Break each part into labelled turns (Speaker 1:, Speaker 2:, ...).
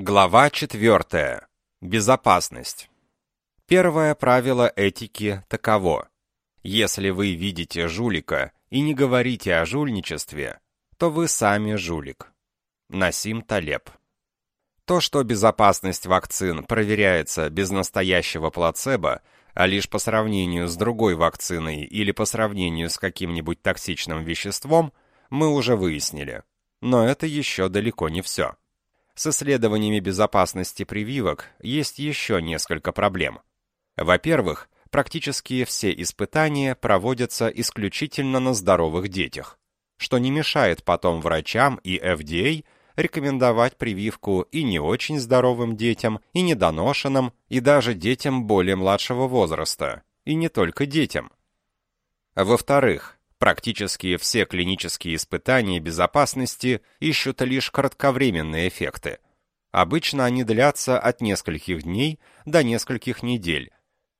Speaker 1: Глава 4. Безопасность. Первое правило этики таково. Если вы видите жулика и не говорите о жульничестве, то вы сами жулик. Насим Талеб. То, что безопасность вакцин проверяется без настоящего плацебо, а лишь по сравнению с другой вакциной или по сравнению с каким-нибудь токсичным веществом, мы уже выяснили. Но это еще далеко не все. С исследованиями безопасности прививок есть еще несколько проблем. Во-первых, практически все испытания проводятся исключительно на здоровых детях, что не мешает потом врачам и FDA рекомендовать прививку и не очень здоровым детям, и недоношенным, и даже детям более младшего возраста, и не только детям. Во-вторых, Практически все клинические испытания безопасности ищут лишь кратковременные эффекты. Обычно они длятся от нескольких дней до нескольких недель.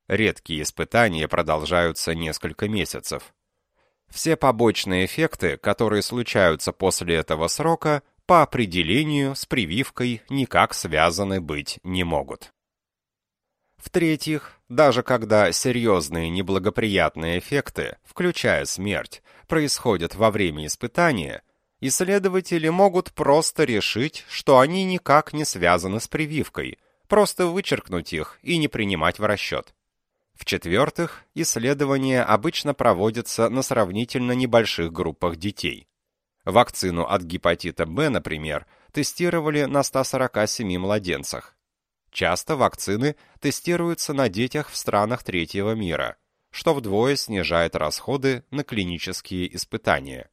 Speaker 1: Редкие испытания продолжаются несколько месяцев. Все побочные эффекты, которые случаются после этого срока, по определению с прививкой никак связаны быть не могут. В-третьих, даже когда серьезные неблагоприятные эффекты, включая смерть, происходят во время испытания, исследователи могут просто решить, что они никак не связаны с прививкой, просто вычеркнуть их и не принимать в расчет. В-четвертых, исследования обычно проводятся на сравнительно небольших группах детей. Вакцину от гепатита Б, например, тестировали на 147 младенцах. Часто вакцины тестируются на детях в странах третьего мира, что вдвое снижает расходы на клинические испытания.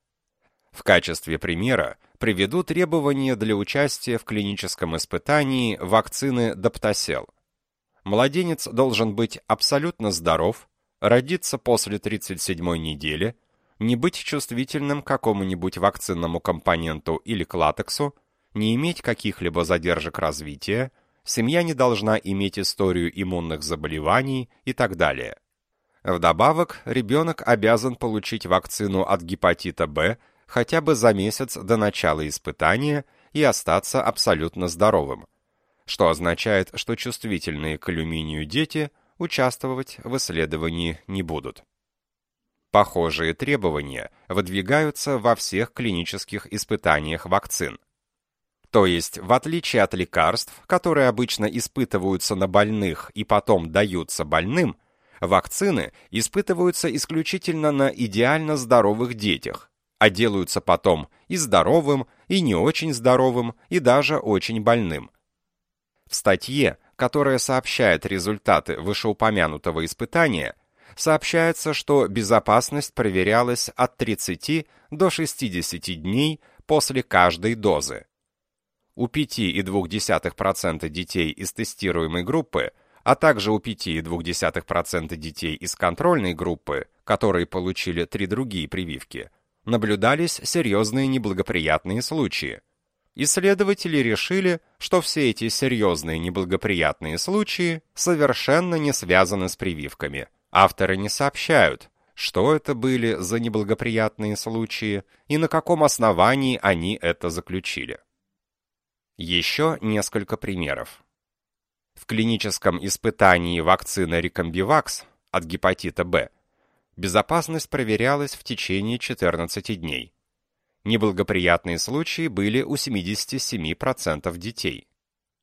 Speaker 1: В качестве примера приведу требования для участия в клиническом испытании вакцины Доптасел. Младенец должен быть абсолютно здоров, родиться после 37-й недели, не быть чувствительным к какому-нибудь вакцинному компоненту или к латексу, не иметь каких-либо задержек развития, семья не должна иметь историю иммунных заболеваний и так далее. Вдобавок, ребенок обязан получить вакцину от гепатита Б хотя бы за месяц до начала испытания и остаться абсолютно здоровым, что означает, что чувствительные к алюминию дети участвовать в исследовании не будут. Похожие требования выдвигаются во всех клинических испытаниях вакцин. То есть, в отличие от лекарств, которые обычно испытываются на больных и потом даются больным, вакцины испытываются исключительно на идеально здоровых детях, а делаются потом и здоровым, и не очень здоровым, и даже очень больным. В статье, которая сообщает результаты вышеупомянутого испытания, сообщается, что безопасность проверялась от 30 до 60 дней после каждой дозы у 5,2% детей из тестируемой группы, а также у 5,2% детей из контрольной группы, которые получили три другие прививки, наблюдались серьезные неблагоприятные случаи. Исследователи решили, что все эти серьезные неблагоприятные случаи совершенно не связаны с прививками. Авторы не сообщают, что это были за неблагоприятные случаи и на каком основании они это заключили. Еще несколько примеров. В клиническом испытании вакцины Рикомбивакс от гепатита Б безопасность проверялась в течение 14 дней. Неблагоприятные случаи были у 77% детей.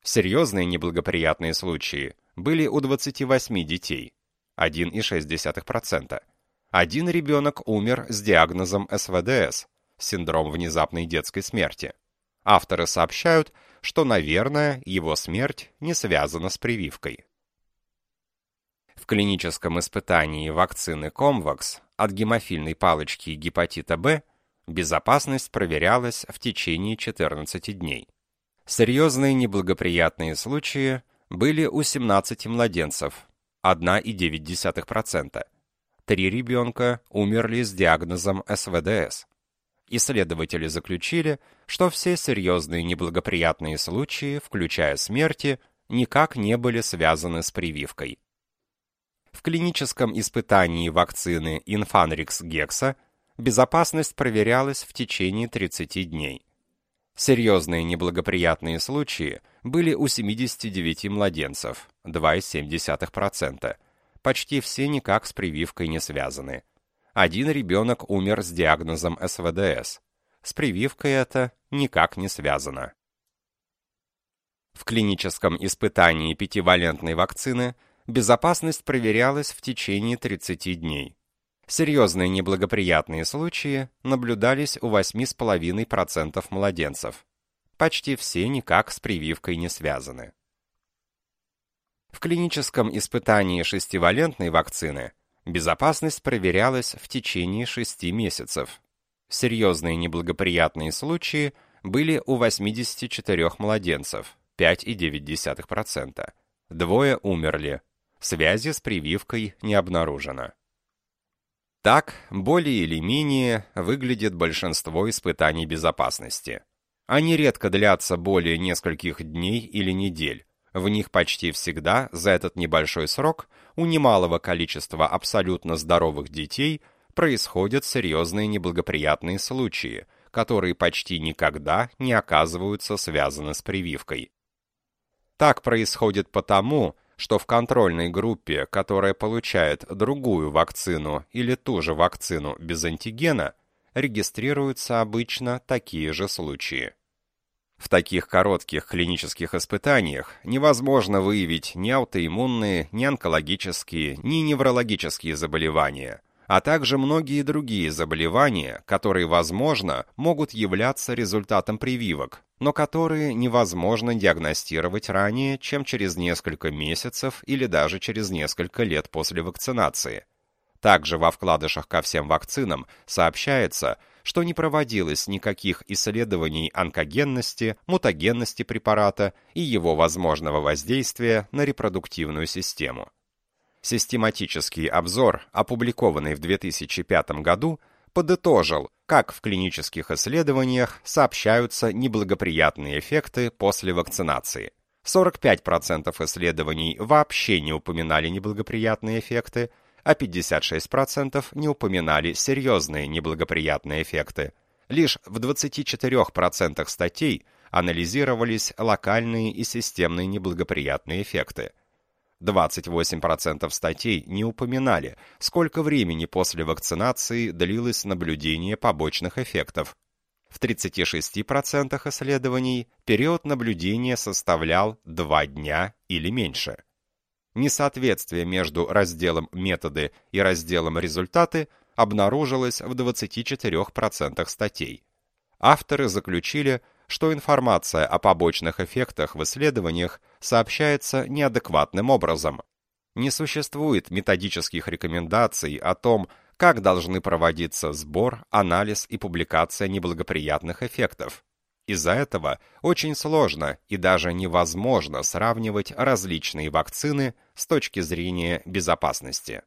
Speaker 1: Серьезные неблагоприятные случаи были у 28 детей, 1,6%. Один ребенок умер с диагнозом СВДС, синдром внезапной детской смерти. Авторы сообщают, что, наверное, его смерть не связана с прививкой. В клиническом испытании вакцины Comvax от гемофильной палочки гепатита Б безопасность проверялась в течение 14 дней. Серьезные неблагоприятные случаи были у 17 младенцев, 1,9%. Три ребенка умерли с диагнозом СВДС. Исследователи заключили, что все серьезные неблагоприятные случаи, включая смерти, никак не были связаны с прививкой. В клиническом испытании вакцины Infanrix Гекса безопасность проверялась в течение 30 дней. Серьезные неблагоприятные случаи были у 79 младенцев, 2,7%. Почти все никак с прививкой не связаны. Один ребенок умер с диагнозом СВДС. С прививкой это никак не связано. В клиническом испытании пятивалентной вакцины безопасность проверялась в течение 30 дней. Серьезные неблагоприятные случаи наблюдались у 8,5% младенцев. Почти все никак с прививкой не связаны. В клиническом испытании шестивалентной вакцины безопасность проверялась в течение 6 месяцев. Серьезные неблагоприятные случаи были у 84 младенцев, 5,9%. Двое умерли. Связи с прививкой не обнаружено. Так, более или менее, выглядит большинство испытаний безопасности. Они редко длятся более нескольких дней или недель. В них почти всегда за этот небольшой срок у немалого количества абсолютно здоровых детей происходят серьезные неблагоприятные случаи, которые почти никогда не оказываются связаны с прививкой. Так происходит потому, что в контрольной группе, которая получает другую вакцину или ту же вакцину без антигена, регистрируются обычно такие же случаи. В таких коротких клинических испытаниях невозможно выявить ни аутоиммунные, ни онкологические, ни неврологические заболевания, а также многие другие заболевания, которые, возможно, могут являться результатом прививок, но которые невозможно диагностировать ранее, чем через несколько месяцев или даже через несколько лет после вакцинации. Также во вкладышах ко всем вакцинам сообщается, что не проводилось никаких исследований онкогенности, мутагенности препарата и его возможного воздействия на репродуктивную систему. Систематический обзор, опубликованный в 2005 году, подытожил, как в клинических исследованиях сообщаются неблагоприятные эффекты после вакцинации. 45% исследований вообще не упоминали неблагоприятные эффекты, а 56% не упоминали серьезные неблагоприятные эффекты. Лишь в 24% статей анализировались локальные и системные неблагоприятные эффекты – 28% статей не упоминали, сколько времени после вакцинации длилось наблюдение побочных эффектов. В 36% исследований период наблюдения составлял 2 дня или меньше. Несоответствие между разделом «Методы» и разделом «Результаты» обнаружилось в 24% статей. Авторы заключили, что информация о побочных эффектах в исследованиях сообщается неадекватным образом. Не существует методических рекомендаций о том, как должны проводиться сбор, анализ и публикация неблагоприятных эффектов. Из-за этого очень сложно и даже невозможно сравнивать различные вакцины с точки зрения безопасности.